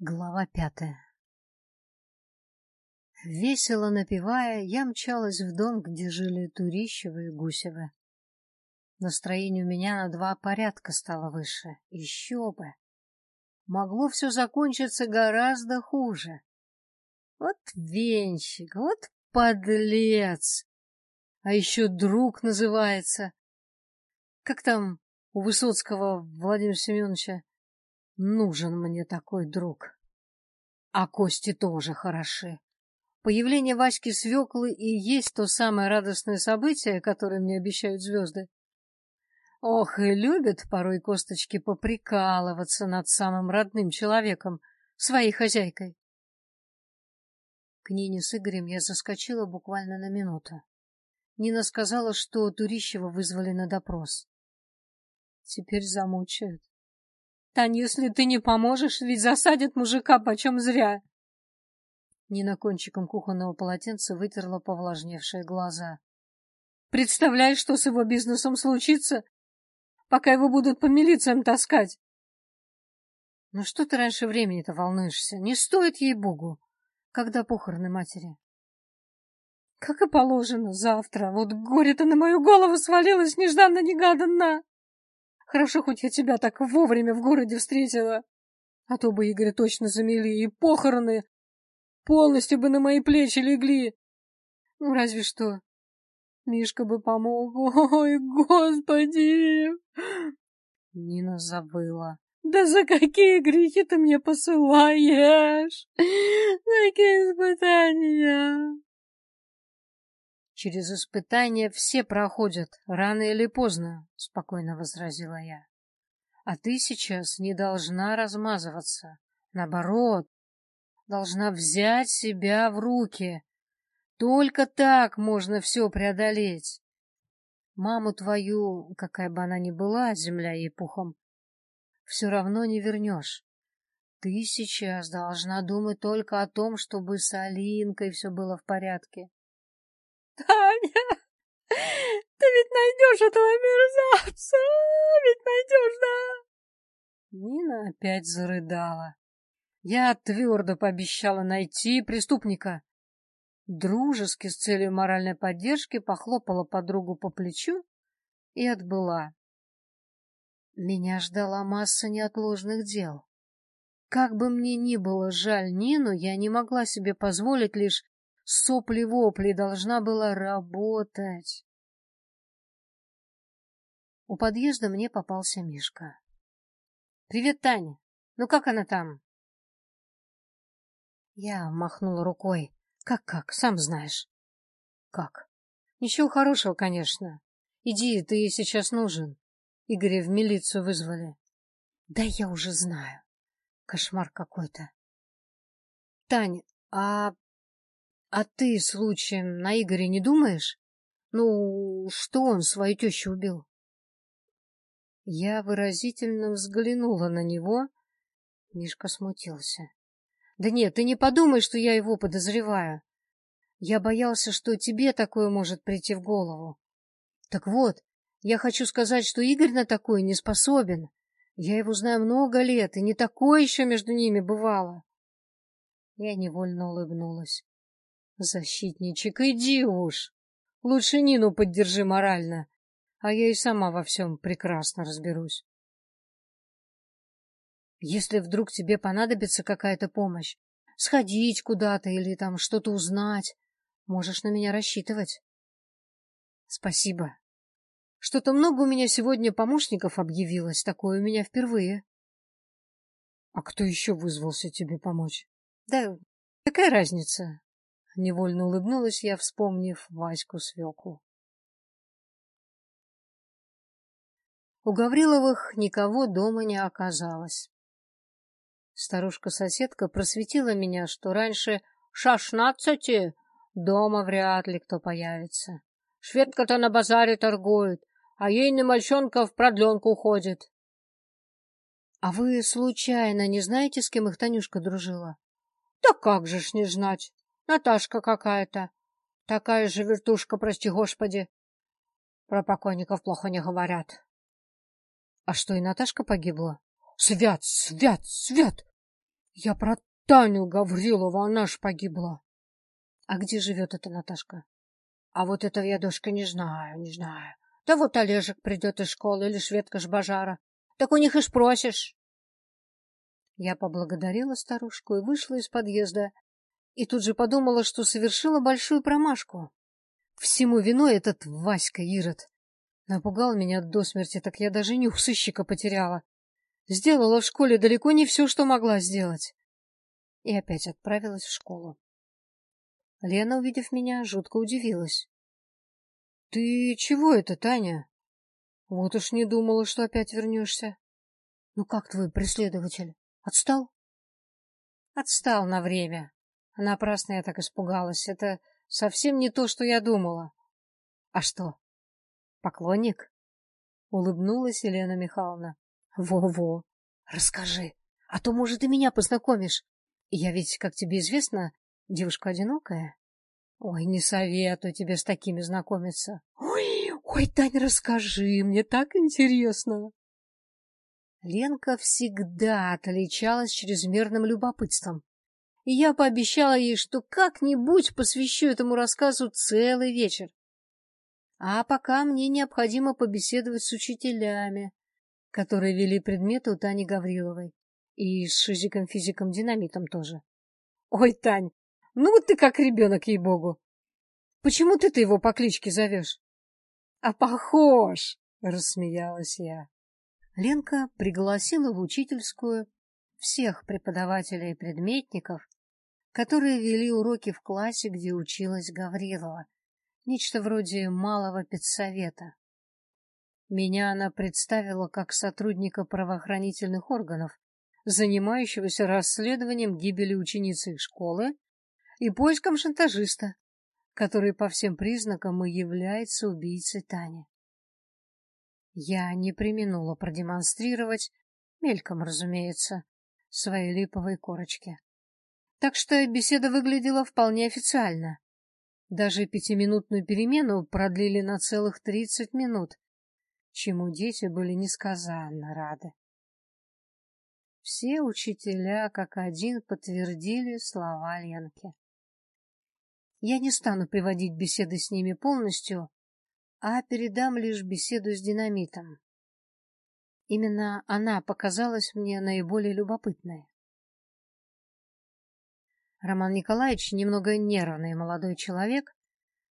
Глава пятая Весело напевая, я мчалась в дом, где жили Турищевы и Гусевы. Настроение у меня на два порядка стало выше. Еще бы! Могло все закончиться гораздо хуже. Вот венщик, вот подлец! А еще друг называется. Как там у Высоцкого Владимира Семеновича? Нужен мне такой друг. А кости тоже хороши. Появление Васьки свеклы и есть то самое радостное событие, которое мне обещают звезды. Ох, и любят порой косточки поприкалываться над самым родным человеком, своей хозяйкой. К Нине с Игорем я заскочила буквально на минуту. Нина сказала, что Турищева вызвали на допрос. Теперь замучают. Тань, если ты не поможешь, ведь засадят мужика почем зря. Нина кончиком кухонного полотенца вытерла повлажневшие глаза. Представляешь, что с его бизнесом случится, пока его будут по милициям таскать? Ну что ты раньше времени-то волнуешься? Не стоит ей-богу. Когда похороны матери? Как и положено, завтра. Вот горе-то на мою голову свалилось нежданно-негаданно. Хорошо, хоть я тебя так вовремя в городе встретила. А то бы Игоря точно замели, и похороны полностью бы на мои плечи легли. Ну, разве что. Мишка бы помог. Ой, господи! Нина забыла. Да за какие грехи ты мне посылаешь? Какие испытания? Через испытания все проходят, рано или поздно, — спокойно возразила я. А ты сейчас не должна размазываться. Наоборот, должна взять себя в руки. Только так можно все преодолеть. Маму твою, какая бы она ни была, земля ей пухом, все равно не вернешь. Ты сейчас должна думать только о том, чтобы с Алинкой все было в порядке. Таня, ты ведь найдешь этого мерзавца, ведь найдешь, да? Нина опять зарыдала. Я твердо пообещала найти преступника. Дружески с целью моральной поддержки похлопала подругу по плечу и отбыла. Меня ждала масса неотложных дел. Как бы мне ни было жаль Нину, я не могла себе позволить лишь сопли-вопли должна была работать. У подъезда мне попался Мишка. — Привет, Таня. Ну как она там? Я махнула рукой. Как-как, сам знаешь. Как? Ничего хорошего, конечно. Иди, ты ей сейчас нужен. Игоря в милицию вызвали. Да я уже знаю. Кошмар какой-то. Таня, а а ты, случаем, на Игоря не думаешь? Ну, что он свою тещу убил? Я выразительно взглянула на него. Мишка смутился. Да нет, ты не подумай, что я его подозреваю. Я боялся, что тебе такое может прийти в голову. Так вот, я хочу сказать, что Игорь на такое не способен. Я его знаю много лет, и не такое еще между ними бывало. Я невольно улыбнулась. Защитничек, иди уж. Лучше Нину поддержи морально, а я и сама во всем прекрасно разберусь. Если вдруг тебе понадобится какая-то помощь, сходить куда-то или там что-то узнать, можешь на меня рассчитывать. Спасибо. Что-то много у меня сегодня помощников объявилось, такое у меня впервые. А кто еще вызвался тебе помочь? Да какая разница? Невольно улыбнулась я, вспомнив Ваську свеклу. У Гавриловых никого дома не оказалось. Старушка-соседка просветила меня, что раньше шашнадцати дома вряд ли кто появится. Шведка-то на базаре торгует, а ейный мальчонка в продленку уходит. — А вы, случайно, не знаете, с кем их Танюшка дружила? — Да как же ж не знать. Наташка какая-то. Такая же вертушка, прости господи. Про покойников плохо не говорят. А что, и Наташка погибла? Свят, свят, свят! Я про Таню Гаврилову, она ж погибла. А где живет эта Наташка? А вот этого я, дочка, не знаю, не знаю. Да вот Олежек придет из школы или Шведка Жбажара. Так у них и спросишь. Я поблагодарила старушку и вышла из подъезда, и тут же подумала, что совершила большую промашку. Всему виной этот Васька Ирод. Напугал меня до смерти, так я даже нюх сыщика потеряла. Сделала в школе далеко не все, что могла сделать. И опять отправилась в школу. Лена, увидев меня, жутко удивилась. — Ты чего это, Таня? Вот уж не думала, что опять вернешься. — Ну как твой преследователь? Отстал? — Отстал на время. Напрасно я так испугалась. Это совсем не то, что я думала. — А что? Поклонник? — улыбнулась Елена Михайловна. Во-во, расскажи, а то, может, и меня познакомишь. Я ведь, как тебе известно, девушка одинокая. Ой, не советую тебе с такими знакомиться. Ой, ой, Тань, расскажи, мне так интересно. Ленка всегда отличалась чрезмерным любопытством, и я пообещала ей, что как-нибудь посвящу этому рассказу целый вечер. А пока мне необходимо побеседовать с учителями, которые вели предметы у Тани Гавриловой. И с шизиком-физиком-динамитом тоже. Ой, Тань, ну вот ты как ребенок, ей-богу. Почему ты-то его по кличке зовешь? А похож, рассмеялась я. Ленка пригласила в учительскую всех преподавателей и предметников, которые вели уроки в классе, где училась Гаврилова, нечто вроде малого педсовета. Меня она представила как сотрудника правоохранительных органов, занимающегося расследованием гибели ученицы их школы и поиском шантажиста, который по всем признакам и является убийцей Тани. Я не применула продемонстрировать, мельком, разумеется, свои липовые корочки. Так что беседа выглядела вполне официально. Даже пятиминутную перемену продлили на целых тридцать минут, чему дети были несказанно рады. Все учителя как один подтвердили слова Ленки. Я не стану приводить беседы с ними полностью, а передам лишь беседу с динамитом. Именно она показалась мне наиболее любопытной. Роман Николаевич, немного нервный молодой человек,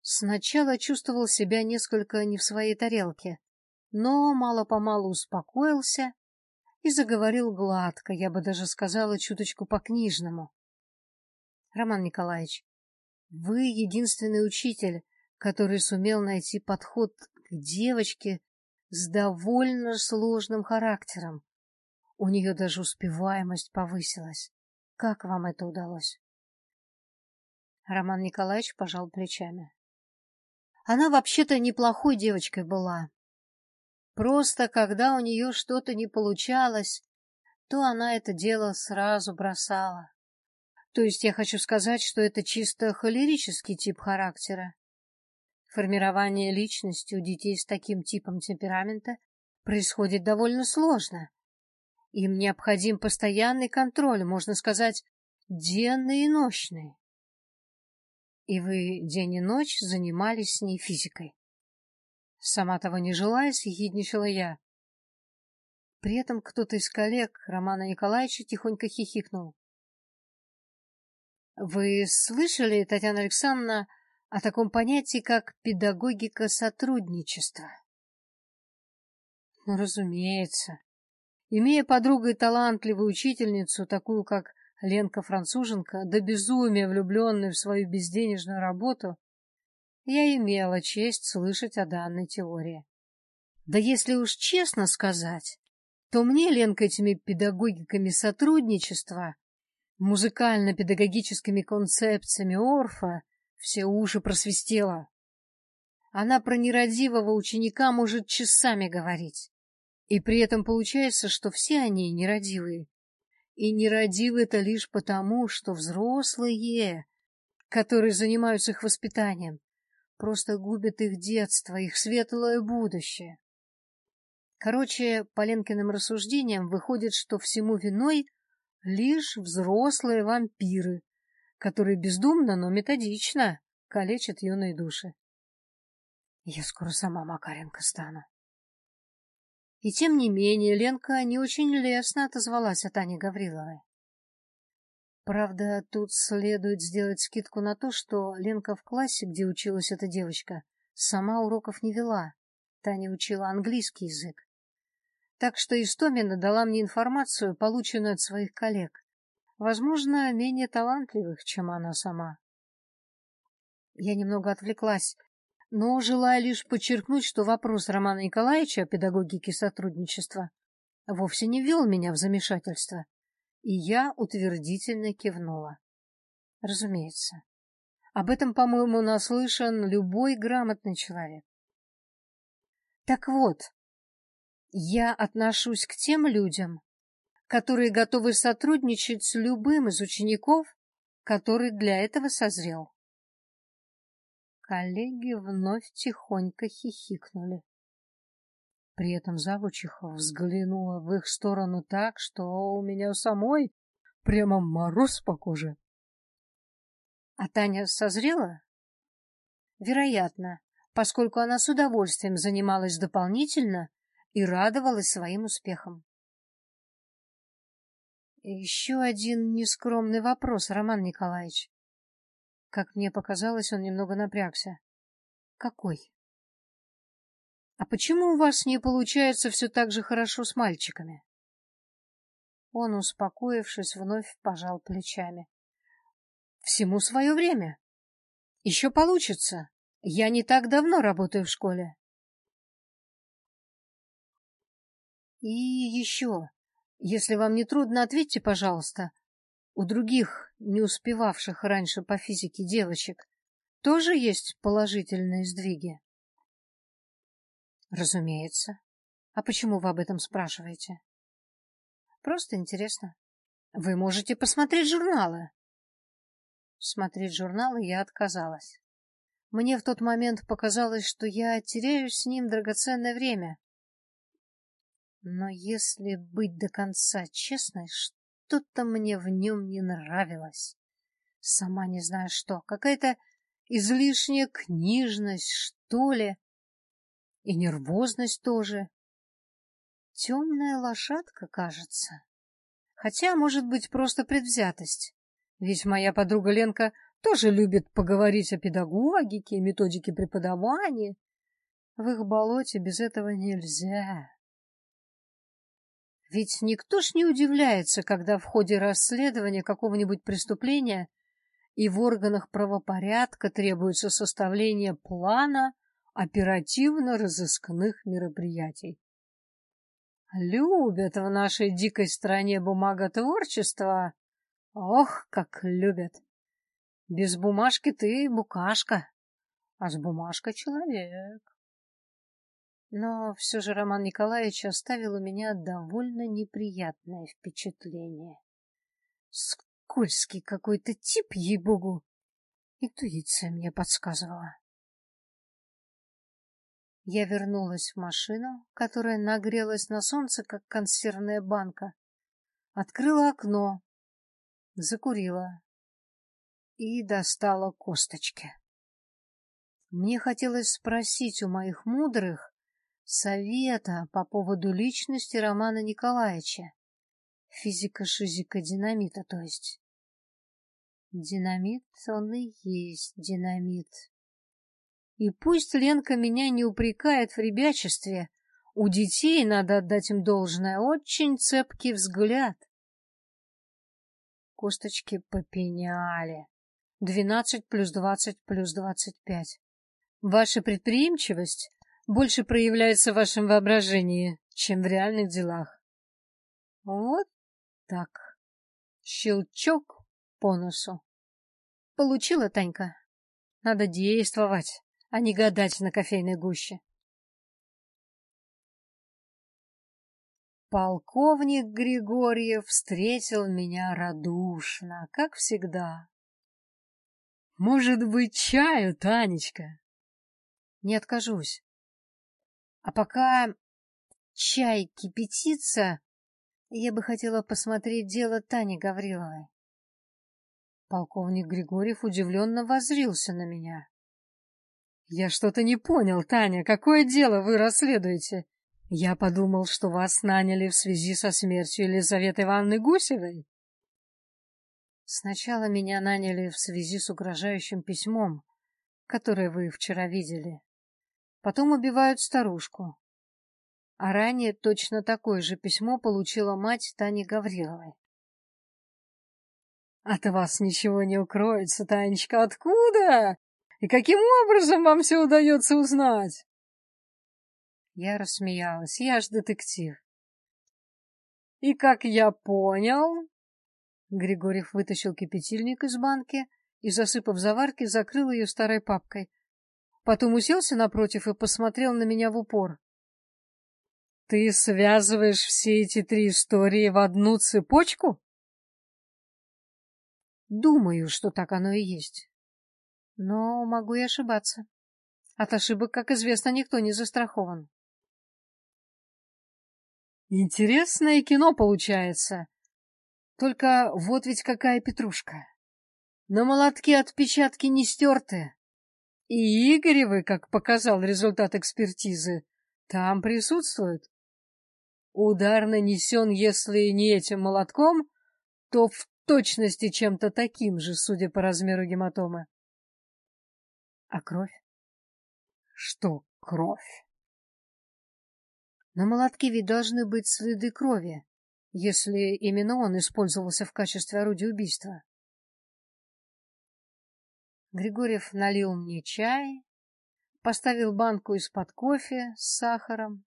сначала чувствовал себя несколько не в своей тарелке, но мало-помалу успокоился и заговорил гладко, я бы даже сказала, чуточку по-книжному. Роман Николаевич, вы единственный учитель, который сумел найти подход к девочке с довольно сложным характером. У нее даже успеваемость повысилась. Как вам это удалось? Роман Николаевич пожал плечами. Она вообще-то неплохой девочкой была, Просто когда у нее что-то не получалось, то она это дело сразу бросала. То есть я хочу сказать, что это чисто холерический тип характера. Формирование личности у детей с таким типом темперамента происходит довольно сложно. Им необходим постоянный контроль, можно сказать, денный и ночный. И вы день и ночь занимались с ней физикой. Сама того не желая, съехидничала я. При этом кто-то из коллег Романа Николаевича тихонько хихикнул. Вы слышали, Татьяна Александровна, о таком понятии, как педагогика сотрудничества? Ну, разумеется. Имея подругой талантливую учительницу, такую как Ленка Француженко, до безумия влюбленную в свою безденежную работу, я имела честь слышать о данной теории. Да если уж честно сказать, то мне, Ленка, этими педагогиками сотрудничества, музыкально-педагогическими концепциями Орфа все уши просвистела. Она про нерадивого ученика может часами говорить. И при этом получается, что все они нерадивые. И нерадивы это лишь потому, что взрослые, которые занимаются их воспитанием, просто губит их детство, их светлое будущее. Короче, по Ленкиным рассуждениям выходит, что всему виной лишь взрослые вампиры, которые бездумно, но методично калечат юные души. Я скоро сама Макаренко стану. И тем не менее Ленка не очень лестно отозвалась о Тане Гавриловой. Правда, тут следует сделать скидку на то, что Ленка в классе, где училась эта девочка, сама уроков не вела. Таня учила английский язык. Так что Истомина дала мне информацию, полученную от своих коллег. Возможно, менее талантливых, чем она сама. Я немного отвлеклась, но желая лишь подчеркнуть, что вопрос Романа Николаевича о педагогике сотрудничества вовсе не ввел меня в замешательство и я утвердительно кивнула. Разумеется. Об этом, по-моему, наслышан любой грамотный человек. Так вот, я отношусь к тем людям, которые готовы сотрудничать с любым из учеников, который для этого созрел. Коллеги вновь тихонько хихикнули. При этом завучиха взглянула в их сторону так, что у меня самой прямо мороз по коже. — А Таня созрела? — Вероятно, поскольку она с удовольствием занималась дополнительно и радовалась своим успехам. — Еще один нескромный вопрос, Роман Николаевич. Как мне показалось, он немного напрягся. — Какой? — а почему у вас не получается все так же хорошо с мальчиками? Он, успокоившись, вновь пожал плечами. Всему свое время. Еще получится. Я не так давно работаю в школе. И еще, если вам не трудно, ответьте, пожалуйста, у других, не успевавших раньше по физике девочек, тоже есть положительные сдвиги? Разумеется. А почему вы об этом спрашиваете? Просто интересно. Вы можете посмотреть журналы. Смотреть журналы я отказалась. Мне в тот момент показалось, что я теряю с ним драгоценное время. Но если быть до конца честной, что-то мне в нем не нравилось. Сама не знаю что, какая-то излишняя книжность, что ли. И нервозность тоже. Темная лошадка, кажется. Хотя, может быть, просто предвзятость. Ведь моя подруга Ленка тоже любит поговорить о педагогике методике преподавания. В их болоте без этого нельзя. Ведь никто ж не удивляется, когда в ходе расследования какого-нибудь преступления и в органах правопорядка требуется составление плана оперативно-розыскных мероприятий. Любят в нашей дикой стране бумаготворчество. Ох, как любят! Без бумажки ты букашка, а с бумажкой человек. Но все же Роман Николаевич оставил у меня довольно неприятное впечатление. Скользкий какой-то тип, ей-богу. Интуиция мне подсказывала. Я вернулась в машину, которая нагрелась на солнце, как консервная банка. Открыла окно, закурила и достала косточки. Мне хотелось спросить у моих мудрых совета по поводу личности Романа Николаевича. Физика-шизика динамита, то есть. Динамит, он и есть динамит. И пусть Ленка меня не упрекает в ребячестве, у детей, надо отдать им должное, очень цепкий взгляд. Косточки попеняли. Двенадцать плюс двадцать плюс двадцать пять. Ваша предприимчивость больше проявляется в вашем воображении, чем в реальных делах. Вот так. Щелчок по носу. Получила, Танька? Надо действовать а не гадать на кофейной гуще. Полковник Григорьев встретил меня радушно, как всегда. — Может быть, чаю, Танечка? — Не откажусь. А пока чай кипятится, Я бы хотела посмотреть дело Тани Гавриловой. Полковник Григорьев удивленно возрился на меня. — Я что-то не понял, Таня, какое дело вы расследуете? Я подумал, что вас наняли в связи со смертью Елизаветы Ивановны Гусевой. Сначала меня наняли в связи с угрожающим письмом, которое вы вчера видели. Потом убивают старушку. А ранее точно такое же письмо получила мать Тани Гавриловой. От вас ничего не укроется, Танечка. Откуда? И каким образом вам все удается узнать? Я рассмеялась. Я ж детектив. И как я понял... Григорьев вытащил кипятильник из банки и, засыпав заварки, закрыл ее старой папкой. Потом уселся напротив и посмотрел на меня в упор. — Ты связываешь все эти три истории в одну цепочку? Думаю, что так оно и есть. Но могу и ошибаться. От ошибок, как известно, никто не застрахован. Интересное кино получается. Только вот ведь какая петрушка. На молотке отпечатки не стерты. И Игоревы, как показал результат экспертизы, там присутствуют. Удар нанесен, если не этим молотком, то в точности чем-то таким же, судя по размеру гематомы. А кровь? Что кровь? На молотке ведь должны быть следы крови, если именно он использовался в качестве орудия убийства. Григорьев налил мне чай, поставил банку из-под кофе с сахаром.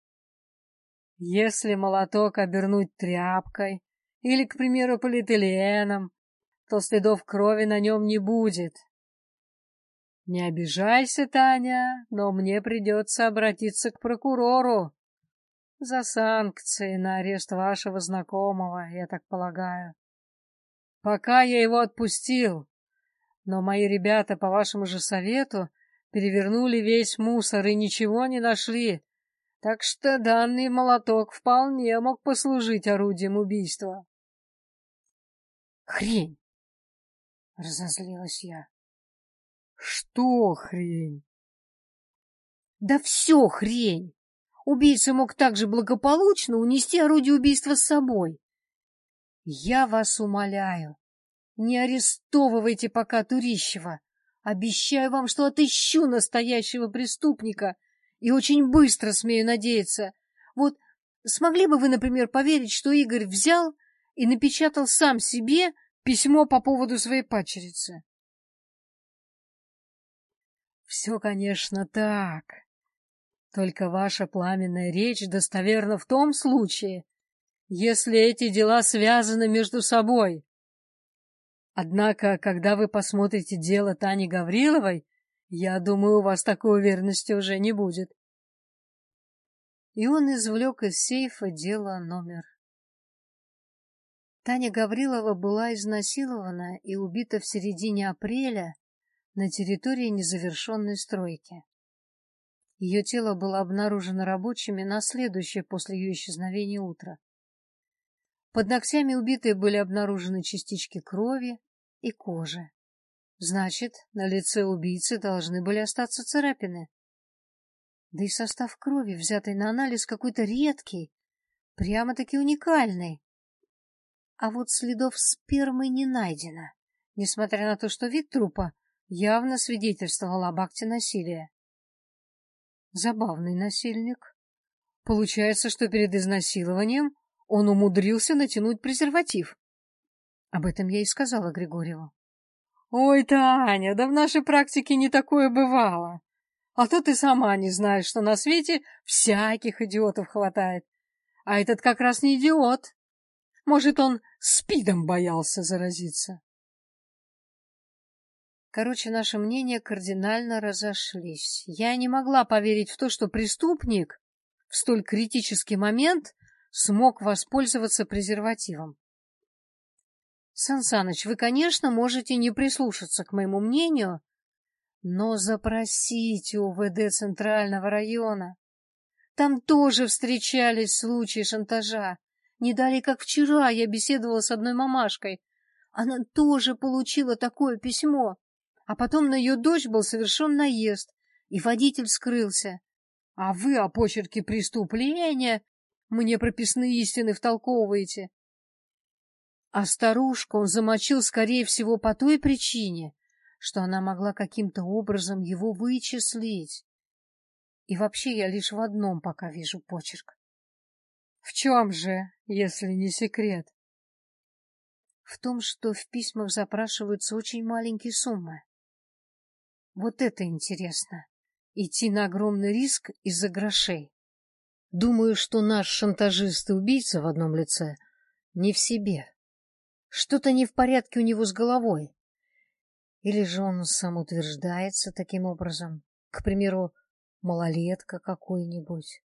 Если молоток обернуть тряпкой, или, к примеру, полиэтиленом, то следов крови на нем не будет. Не обижайся, Таня, но мне придется обратиться к прокурору за санкции на арест вашего знакомого, я так полагаю. Пока я его отпустил, но мои ребята, по вашему же совету, перевернули весь мусор и ничего не нашли, так что данный молоток вполне мог послужить орудием убийства. Хрень! Разозлилась я. Что хрень? Да все хрень! Убийца мог также благополучно унести орудие убийства с собой. Я вас умоляю, не арестовывайте пока Турищева. Обещаю вам, что отыщу настоящего преступника и очень быстро, смею надеяться. Вот смогли бы вы, например, поверить, что Игорь взял и напечатал сам себе письмо по поводу своей падчерицы. Все, конечно, так. Только ваша пламенная речь достоверна в том случае, если эти дела связаны между собой. Однако, когда вы посмотрите дело Тани Гавриловой, я думаю, у вас такой уверенности уже не будет. И он извлек из сейфа дело номер Таня Гаврилова была изнасилована и убита в середине апреля на территории незавершенной стройки. Ее тело было обнаружено рабочими на следующее после ее исчезновения утро. Под ногтями убитой были обнаружены частички крови и кожи. Значит, на лице убийцы должны были остаться царапины. Да и состав крови, взятый на анализ, какой-то редкий, прямо-таки уникальный. А вот следов спермы не найдено, несмотря на то, что вид трупа явно свидетельствовал об акте насилия. Забавный насильник. Получается, что перед изнасилованием он умудрился натянуть презерватив. Об этом я и сказала Григорьеву. — Ой, Таня, да в нашей практике не такое бывало. А то ты сама не знаешь, что на свете всяких идиотов хватает. А этот как раз не идиот. Может, он спидом боялся заразиться. Короче, наши мнения кардинально разошлись. Я не могла поверить в то, что преступник в столь критический момент смог воспользоваться презервативом. Сан вы, конечно, можете не прислушаться к моему мнению, но запросите УВД Центрального района. Там тоже встречались случаи шантажа. Не далее, как вчера, я беседовала с одной мамашкой. Она тоже получила такое письмо. А потом на ее дочь был совершен наезд, и водитель скрылся. А вы о почерке преступления мне прописные истины втолковываете. А старушку он замочил, скорее всего, по той причине, что она могла каким-то образом его вычислить. И вообще я лишь в одном пока вижу почерк. В чем же, если не секрет? В том, что в письмах запрашиваются очень маленькие суммы. Вот это интересно. Идти на огромный риск из-за грошей. Думаю, что наш шантажист и убийца в одном лице не в себе. Что-то не в порядке у него с головой. Или же он сам утверждается таким образом? К примеру, малолетка какой-нибудь.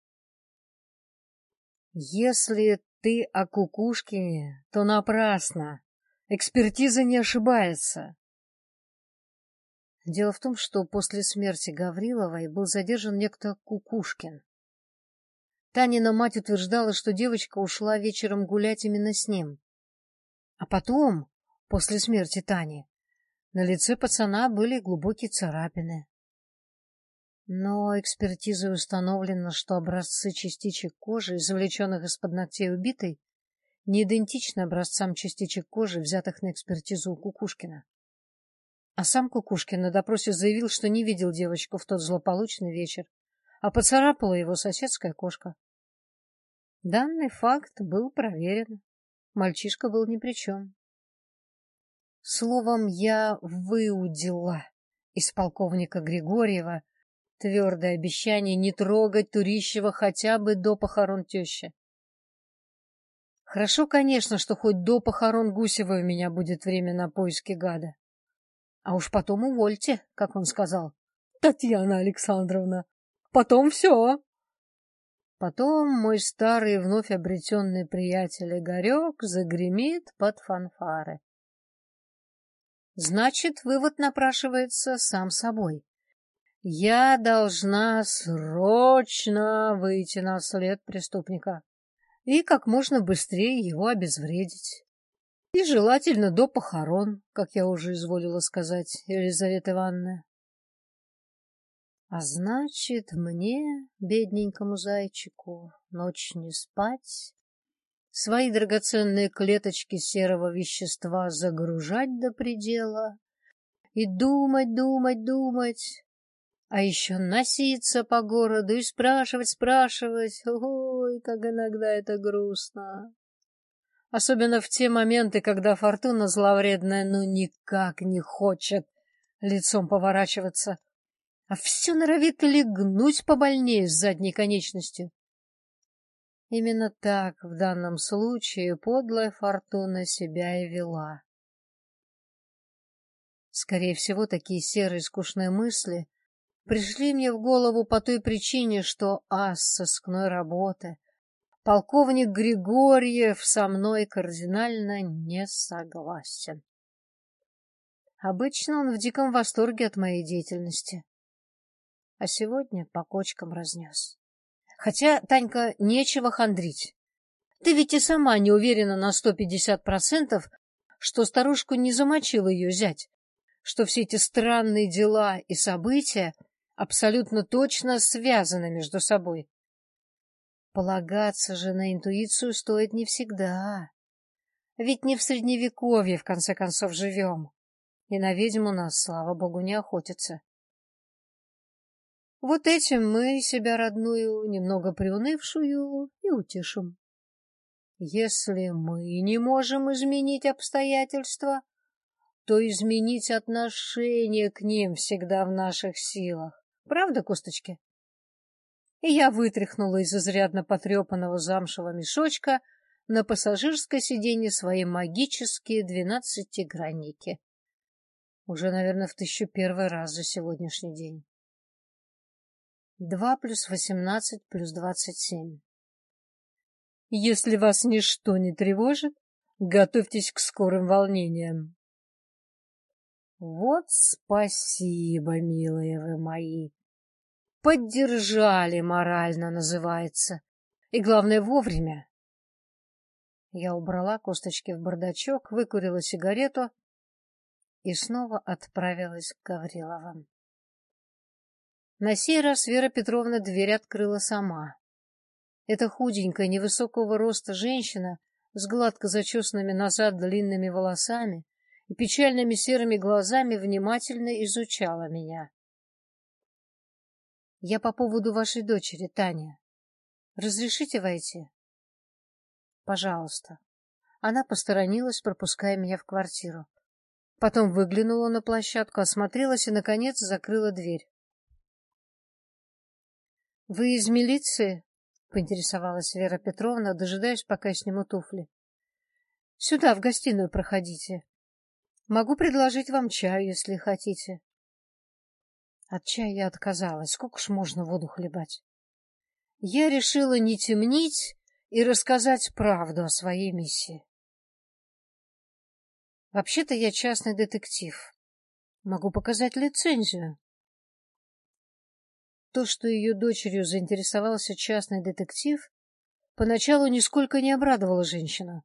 Если ты о Кукушкине, то напрасно. Экспертиза не ошибается. Дело в том, что после смерти Гавриловой был задержан некто Кукушкин. Танина мать утверждала, что девочка ушла вечером гулять именно с ним. А потом, после смерти Тани, на лице пацана были глубокие царапины. Но экспертизой установлено, что образцы частичек кожи, извлеченных из-под ногтей убитой, не идентичны образцам частичек кожи, взятых на экспертизу у Кукушкина. А сам Кукушкин на допросе заявил, что не видел девочку в тот злополучный вечер, а поцарапала его соседская кошка. Данный факт был проверен. Мальчишка был ни при чем. Словом, я выудила из полковника Григорьева твердое обещание не трогать Турищева хотя бы до похорон тещи. Хорошо, конечно, что хоть до похорон Гусева у меня будет время на поиски гада. А уж потом увольте, как он сказал. Татьяна Александровна, потом все. Потом мой старый вновь обретенный приятель Игорек загремит под фанфары. Значит, вывод напрашивается сам собой. Я должна срочно выйти на след преступника и как можно быстрее его обезвредить. И желательно до похорон, как я уже изволила сказать, Елизавета Ивановна. А значит, мне, бедненькому зайчику, ночь не спать, свои драгоценные клеточки серого вещества загружать до предела и думать, думать, думать, а еще носиться по городу и спрашивать, спрашивать. Ой, как иногда это грустно. Особенно в те моменты, когда фортуна зловредная ну никак не хочет лицом поворачиваться а все норовит легнуть побольнее с задней конечностью. Именно так в данном случае подлая фортуна себя и вела. Скорее всего, такие серые скучные мысли пришли мне в голову по той причине, что ас сыскной работы, полковник Григорьев со мной кардинально не согласен. Обычно он в диком восторге от моей деятельности а сегодня по кочкам разнес. Хотя, Танька, нечего хандрить. Ты ведь и сама не уверена на сто пятьдесят процентов, что старушку не замочил ее зять, что все эти странные дела и события абсолютно точно связаны между собой. Полагаться же на интуицию стоит не всегда. Ведь не в средневековье, в конце концов, живем. И на ведьму нас, слава богу, не охотятся. Вот этим мы себя родную, немного приунывшую, и утешим. Если мы не можем изменить обстоятельства, то изменить отношение к ним всегда в наших силах. Правда, косточки? И я вытряхнула из изрядно потрепанного замшевого мешочка на пассажирское сиденье свои магические двенадцатигранники. Уже, наверное, в тысячу первый раз за сегодняшний день. Два плюс восемнадцать плюс двадцать семь. Если вас ничто не тревожит, готовьтесь к скорым волнениям. Вот спасибо, милые вы мои. Поддержали морально, называется. И главное, вовремя. Я убрала косточки в бардачок, выкурила сигарету и снова отправилась к Гавриловым. На сей раз Вера Петровна дверь открыла сама. Эта худенькая, невысокого роста женщина с гладко зачесанными назад длинными волосами и печальными серыми глазами внимательно изучала меня. «Я по поводу вашей дочери, Таня. Разрешите войти?» «Пожалуйста». Она посторонилась, пропуская меня в квартиру. Потом выглянула на площадку, осмотрелась и, наконец, закрыла дверь. «Вы из милиции?» — поинтересовалась Вера Петровна, дожидаясь, пока сниму туфли. «Сюда, в гостиную, проходите. Могу предложить вам чаю, если хотите». От чая я отказалась. Сколько ж можно воду хлебать? Я решила не темнить и рассказать правду о своей миссии. Вообще-то я частный детектив. Могу показать лицензию. То, что ее дочерью заинтересовался частный детектив, поначалу нисколько не обрадовало женщину.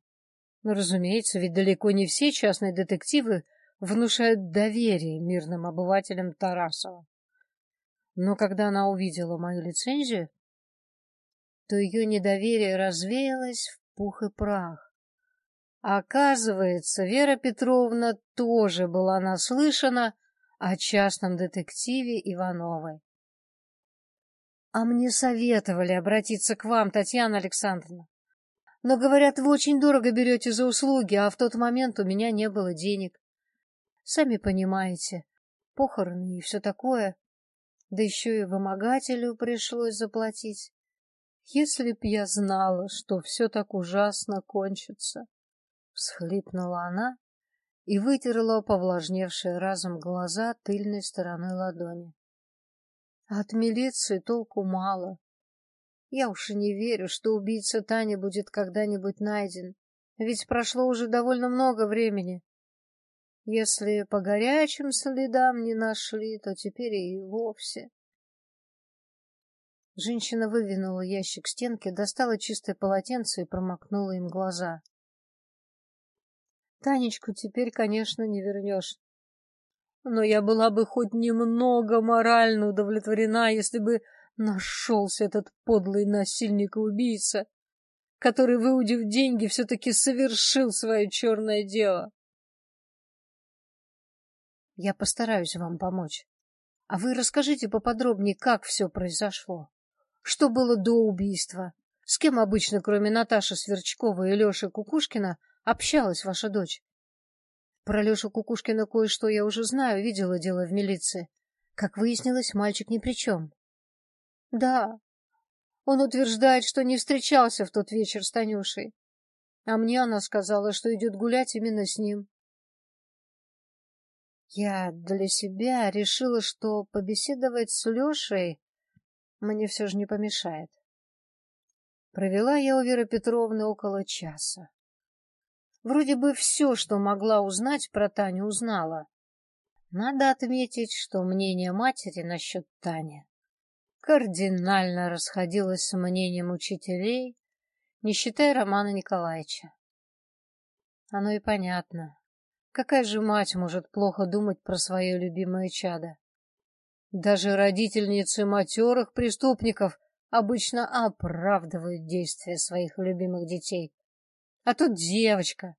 Но, разумеется, ведь далеко не все частные детективы внушают доверие мирным обывателям Тарасова. Но когда она увидела мою лицензию, то ее недоверие развеялось в пух и прах. Оказывается, Вера Петровна тоже была наслышана о частном детективе Ивановой. А мне советовали обратиться к вам, Татьяна Александровна. Но, говорят, вы очень дорого берете за услуги, а в тот момент у меня не было денег. Сами понимаете, похороны и все такое. Да еще и вымогателю пришлось заплатить. Если б я знала, что все так ужасно кончится, — всхлипнула она и вытерла повлажневшие разом глаза тыльной стороной ладони. От милиции толку мало. Я уж и не верю, что убийца Тани будет когда-нибудь найден, ведь прошло уже довольно много времени. Если по горячим следам не нашли, то теперь и вовсе. Женщина вывинула ящик стенки, достала чистое полотенце и промокнула им глаза. Танечку теперь, конечно, не вернешь но я была бы хоть немного морально удовлетворена, если бы нашелся этот подлый насильник и убийца, который, выудив деньги, все-таки совершил свое черное дело. Я постараюсь вам помочь. А вы расскажите поподробнее, как все произошло. Что было до убийства? С кем обычно, кроме Наташи Сверчковой и Леши Кукушкина, общалась ваша дочь? Про Лешу Кукушкина кое-что я уже знаю, видела дело в милиции. Как выяснилось, мальчик ни при чем. Да, он утверждает, что не встречался в тот вечер с Танюшей. А мне она сказала, что идет гулять именно с ним. Я для себя решила, что побеседовать с Лешей мне все же не помешает. Провела я у Веры Петровны около часа. Вроде бы все, что могла узнать про Таню, узнала. Надо отметить, что мнение матери насчет Тани кардинально расходилось с мнением учителей, не считая Романа Николаевича. Оно и понятно. Какая же мать может плохо думать про свое любимое чадо? Даже родительницы матерых преступников обычно оправдывают действия своих любимых детей. А тут девочка,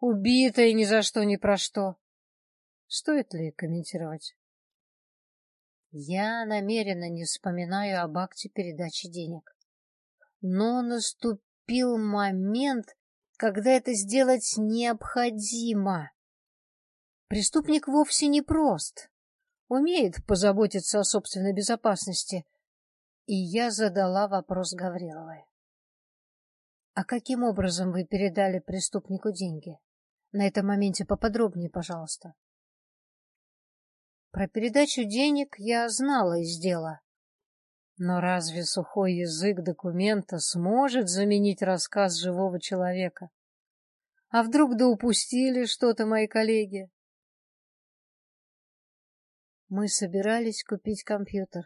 убитая ни за что ни про что. Стоит ли комментировать? Я намеренно не вспоминаю об акте передачи денег. Но наступил момент, когда это сделать необходимо. Преступник вовсе не прост, умеет позаботиться о собственной безопасности. И я задала вопрос Гавриловой. А каким образом вы передали преступнику деньги? На этом моменте поподробнее, пожалуйста. Про передачу денег я знала из дела. Но разве сухой язык документа сможет заменить рассказ живого человека? А вдруг да упустили что-то мои коллеги? Мы собирались купить компьютер.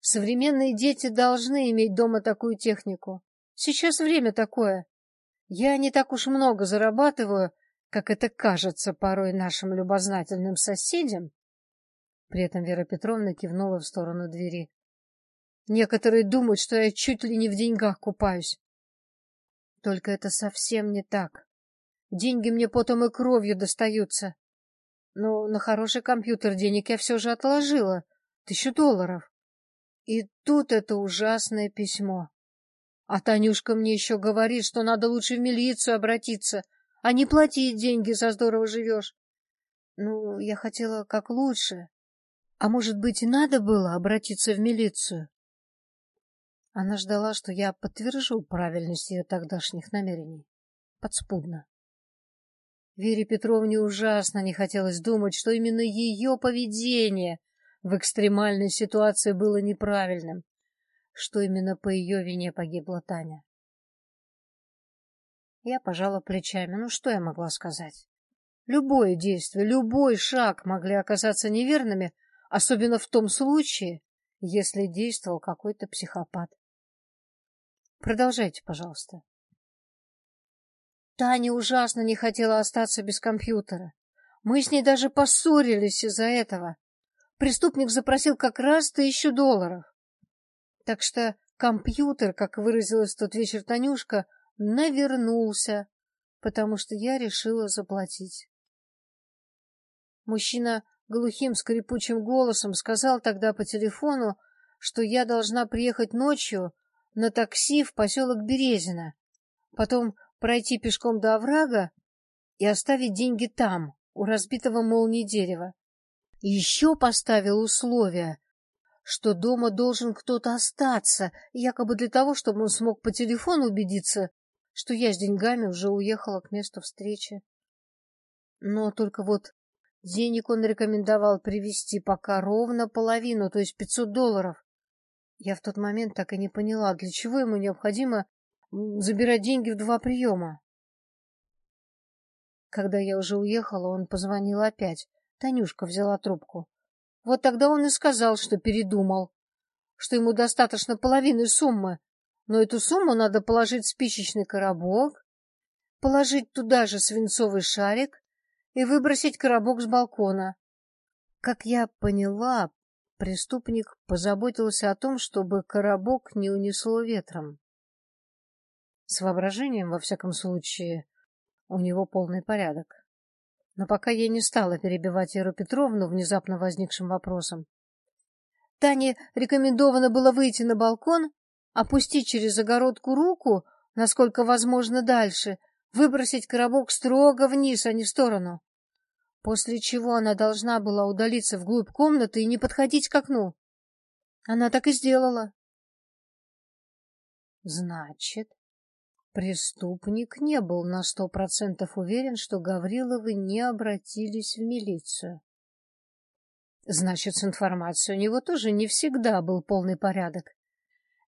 Современные дети должны иметь дома такую технику. Сейчас время такое. Я не так уж много зарабатываю, как это кажется порой нашим любознательным соседям. При этом Вера Петровна кивнула в сторону двери. Некоторые думают, что я чуть ли не в деньгах купаюсь. Только это совсем не так. Деньги мне потом и кровью достаются. Но на хороший компьютер денег я все же отложила. Тысячу долларов. И тут это ужасное письмо. А Танюшка мне еще говорит, что надо лучше в милицию обратиться, а не платить деньги за здорово живешь. Ну, я хотела как лучше. А может быть, и надо было обратиться в милицию? Она ждала, что я подтвержу правильность ее тогдашних намерений. Подспудно. Вере Петровне ужасно не хотелось думать, что именно ее поведение в экстремальной ситуации было неправильным, что именно по ее вине погибла Таня. Я пожала плечами. Ну, что я могла сказать? Любое действие, любой шаг могли оказаться неверными, особенно в том случае, если действовал какой-то психопат. Продолжайте, пожалуйста. Таня ужасно не хотела остаться без компьютера. Мы с ней даже поссорились из-за этого. Преступник запросил как раз тысячу долларов. Так что компьютер, как выразилась тот вечер Танюшка, навернулся, потому что я решила заплатить. Мужчина глухим скрипучим голосом сказал тогда по телефону, что я должна приехать ночью на такси в поселок Березино, потом пройти пешком до оврага и оставить деньги там, у разбитого молнии дерева. Еще поставил условие, что дома должен кто-то остаться, якобы для того, чтобы он смог по телефону убедиться, что я с деньгами уже уехала к месту встречи. Но только вот денег он рекомендовал привезти пока ровно половину, то есть пятьсот долларов. Я в тот момент так и не поняла, для чего ему необходимо забирать деньги в два приема. Когда я уже уехала, он позвонил опять. Танюшка взяла трубку. Вот тогда он и сказал, что передумал, что ему достаточно половины суммы, но эту сумму надо положить в спичечный коробок, положить туда же свинцовый шарик и выбросить коробок с балкона. Как я поняла, Преступник позаботился о том, чтобы коробок не унесло ветром. С воображением, во всяком случае, у него полный порядок. Но пока я не стала перебивать Иру Петровну внезапно возникшим вопросом. Тане рекомендовано было выйти на балкон, опустить через загородку руку, насколько возможно дальше, выбросить коробок строго вниз, а не в сторону после чего она должна была удалиться вглубь комнаты и не подходить к окну. Она так и сделала. Значит, преступник не был на сто процентов уверен, что Гавриловы не обратились в милицию. Значит, с информацией у него тоже не всегда был полный порядок.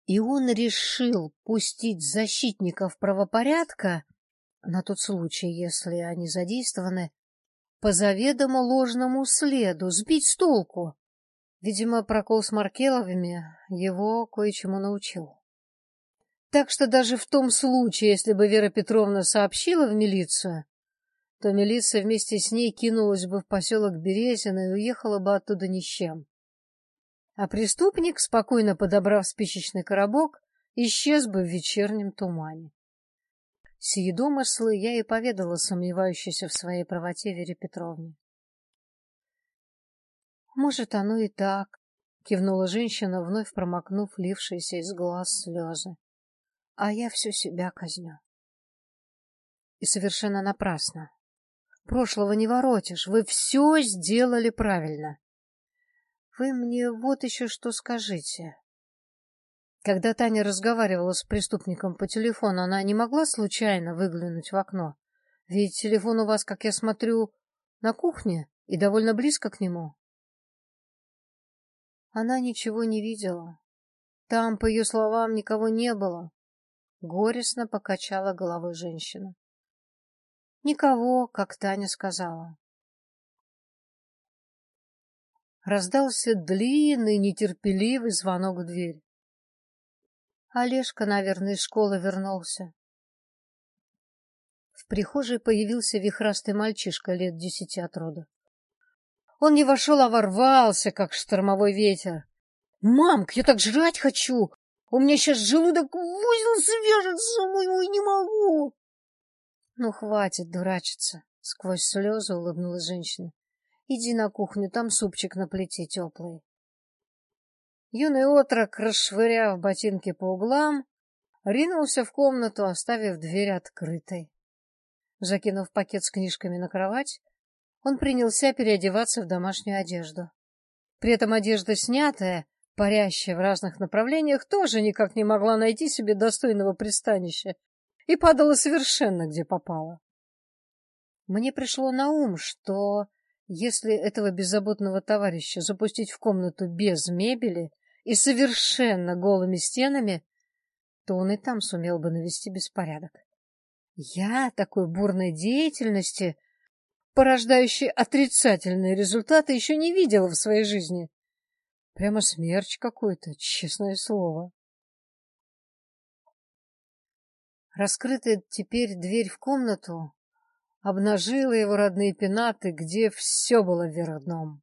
И он решил пустить защитников правопорядка на тот случай, если они задействованы, по заведомо ложному следу, сбить с толку. Видимо, прокол с Маркеловыми его кое-чему научил. Так что даже в том случае, если бы Вера Петровна сообщила в милицию, то милиция вместе с ней кинулась бы в поселок Березино и уехала бы оттуда ни с чем. А преступник, спокойно подобрав спичечный коробок, исчез бы в вечернем тумане. Сии домыслы я и поведала сомневающейся в своей правоте Вере Петровне. «Может, оно и так», — кивнула женщина, вновь промокнув лившиеся из глаз слезы. «А я всю себя казню». И совершенно напрасно. Прошлого не воротишь, вы все сделали правильно. Вы мне вот еще что скажите. Когда Таня разговаривала с преступником по телефону, она не могла случайно выглянуть в окно. Ведь телефон у вас, как я смотрю, на кухне и довольно близко к нему. Она ничего не видела. Там, по ее словам, никого не было. Горестно покачала головой женщина. Никого, как Таня сказала. Раздался длинный, нетерпеливый звонок в дверь. Олежка, наверное, из школы вернулся. В прихожей появился вихрастый мальчишка лет десяти от рода. Он не вошел, а ворвался, как штормовой ветер. «Мамка, я так жрать хочу! У меня сейчас желудок в узел свяжется, ой, не могу!» «Ну, хватит дурачиться!» — сквозь слезы улыбнулась женщина. «Иди на кухню, там супчик на плите теплый». Юный отрок, расшвыряв ботинки по углам, ринулся в комнату, оставив дверь открытой. Закинув пакет с книжками на кровать, он принялся переодеваться в домашнюю одежду. При этом одежда снятая, парящая в разных направлениях, тоже никак не могла найти себе достойного пристанища и падала совершенно где попало. Мне пришло на ум, что если этого беззаботного товарища запустить в комнату без мебели и совершенно голыми стенами, то он и там сумел бы навести беспорядок. Я такой бурной деятельности, порождающей отрицательные результаты, еще не видела в своей жизни. Прямо смерч какой-то, честное слово. Раскрытая теперь дверь в комнату обнажила его родные пенаты, где все было вверх дном.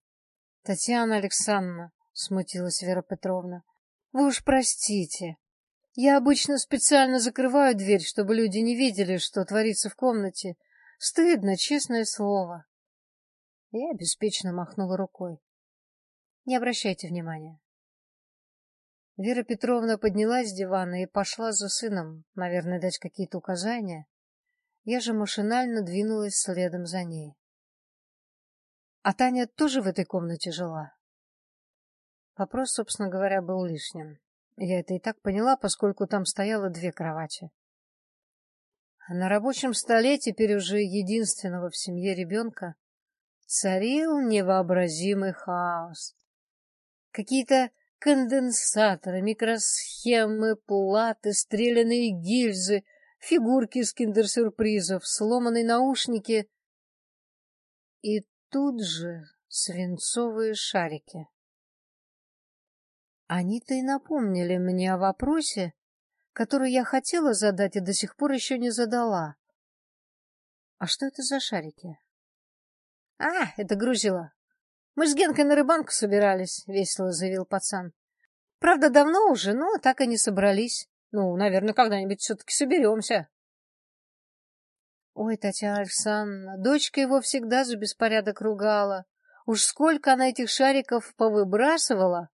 — Татьяна Александровна, — смутилась Вера Петровна, — вы уж простите. Я обычно специально закрываю дверь, чтобы люди не видели, что творится в комнате. Стыдно, честное слово. Я беспечно махнула рукой. Не обращайте внимания. Вера Петровна поднялась с дивана и пошла за сыном, наверное, дать какие-то указания. Я же машинально двинулась следом за ней. А Таня тоже в этой комнате жила? Вопрос, собственно говоря, был лишним. Я это и так поняла, поскольку там стояло две кровати. На рабочем столе, теперь уже единственного в семье ребенка, царил невообразимый хаос. Какие-то конденсаторы, микросхемы, платы, стреляные гильзы, фигурки из киндер-сюрпризов, сломанные наушники и тут же свинцовые шарики. Они-то и напомнили мне о вопросе, который я хотела задать и до сих пор еще не задала. А что это за шарики? — А, это грузило. Мы с Генкой на рыбанку собирались, — весело заявил пацан. — Правда, давно уже, но так и не собрались. Ну, наверное, когда-нибудь все-таки соберемся. Ой, Татьяна Александровна, дочка его всегда за беспорядок ругала. Уж сколько она этих шариков повыбрасывала.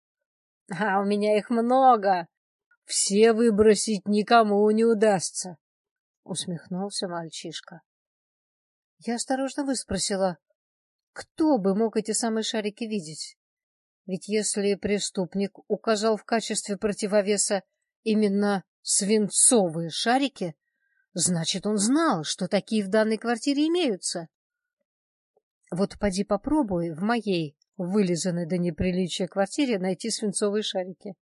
А у меня их много. Все выбросить никому не удастся, — усмехнулся мальчишка. Я осторожно выспросила, кто бы мог эти самые шарики видеть? Ведь если преступник указал в качестве противовеса именно свинцовые шарики, значит, он знал, что такие в данной квартире имеются. Вот поди попробуй в моей вылизанной до неприличия квартире найти свинцовые шарики.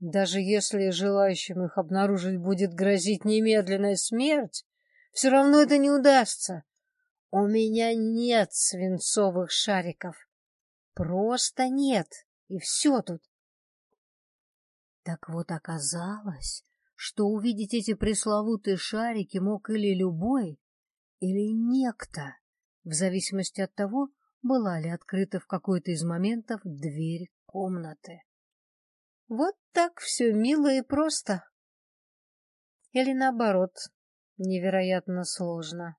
Даже если желающим их обнаружить будет грозить немедленная смерть, все равно это не удастся. У меня нет свинцовых шариков. Просто нет. И все тут. Так вот оказалось, что увидеть эти пресловутые шарики мог или любой, или некто, в зависимости от того, была ли открыта в какой-то из моментов дверь комнаты. Вот так все мило и просто. Или наоборот, невероятно сложно.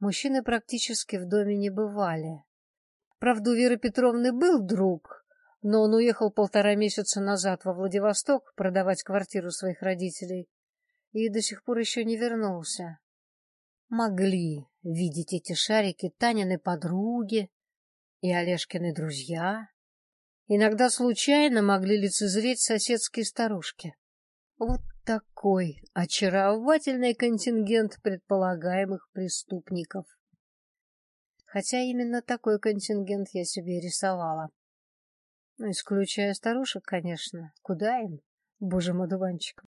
Мужчины практически в доме не бывали. Правда, у Веры Петровны был друг, но он уехал полтора месяца назад во Владивосток продавать квартиру своих родителей и до сих пор еще не вернулся. Могли видеть эти шарики Танины подруги и Олежкины друзья. Иногда случайно могли лицезреть соседские старушки. Вот такой очаровательный контингент предполагаемых преступников. Хотя именно такой контингент я себе рисовала. Ну, исключая старушек, конечно. Куда им, божьим одуванчикам?